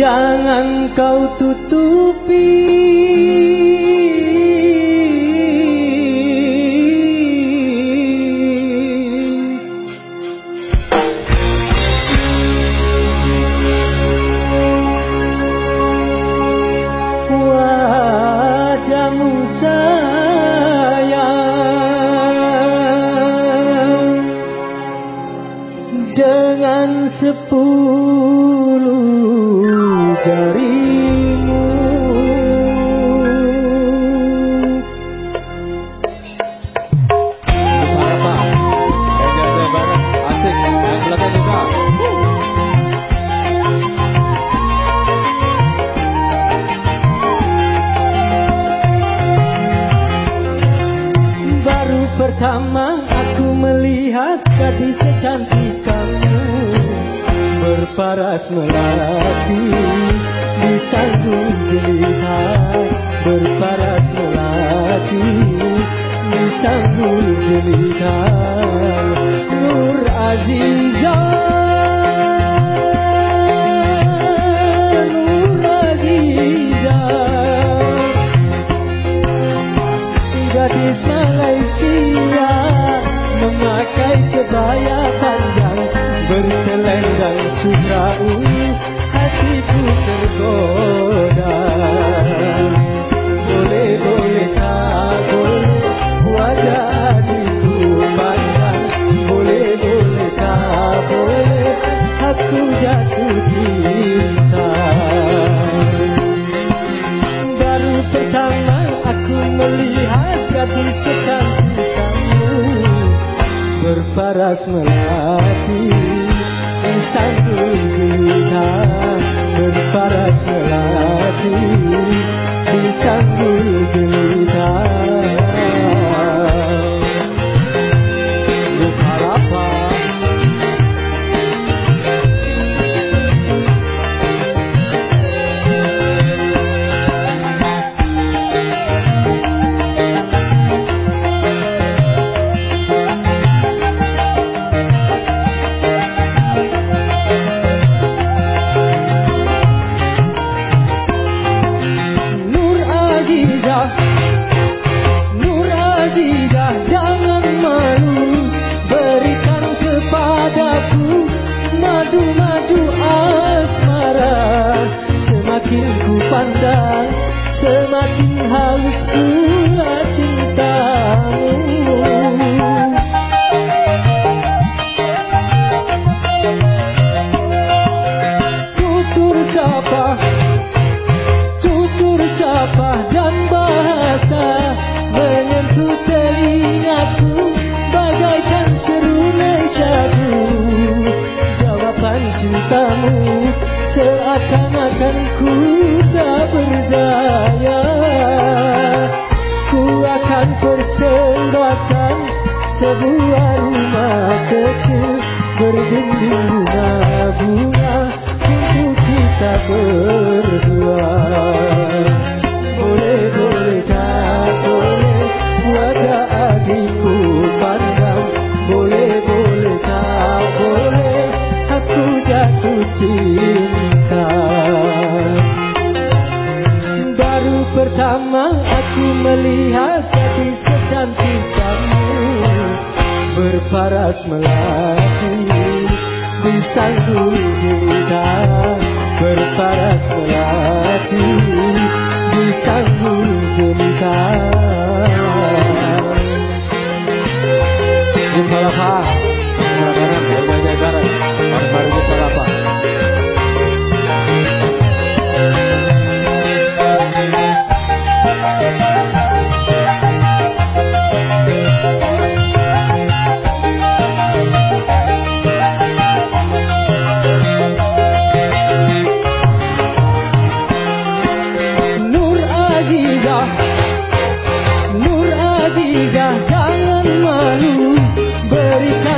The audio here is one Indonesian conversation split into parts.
Jangan kau tutupi. Wajahmu sayang. Dengan sepuluh pertama aku melihat gadis secantik kamu Berparas melati di sanggung jelita Berparas melati di sanggung jelita Nur Azizah jatuh cinta. Baru pertama aku melihat gadis secantik kamu Berparas melati sanggul gelita Berparas melati di sanggul Semakin ku pandang Semakin halus pula cintamu Seakan-akan ku tak berdaya. Ku akan persembahkan Sebuah rumah kecil Berdinding bunga-bunga Untuk kita berdua aku melihat gadis secantik kamu Berparas melati di sanggul Berparas melati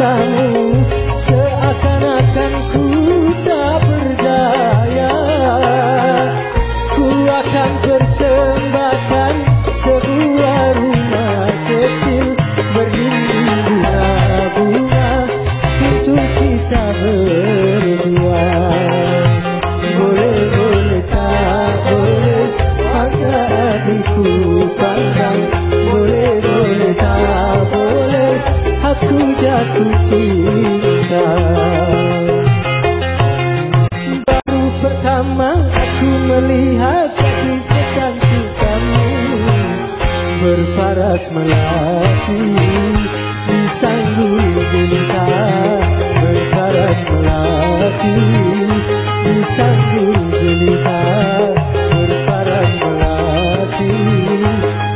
sale jatuh cinta. Baru pertama aku melihat kaki secantik kamu Berparas melati di sanggul bintang Berparas melati di sanggul bintang Berparas melati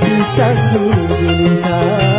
di sanggul bintang